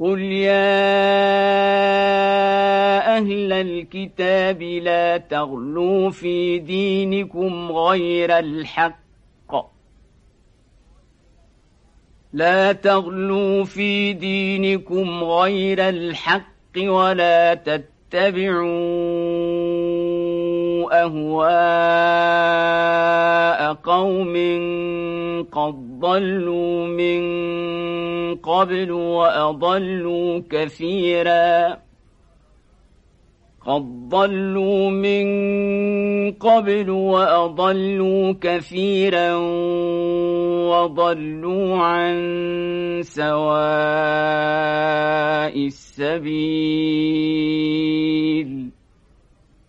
قل يا أهل الكتاب لا تغلوا في دينكم غير الحق. لا تغلوا في دينكم غير الحق ولا تتبعوا أهواء قوم قد ضلوا من قبل وأضلوا كثيرا. قد ضلوا من قبل وأضلوا كثيرا وضلوا عن سواء السبيل.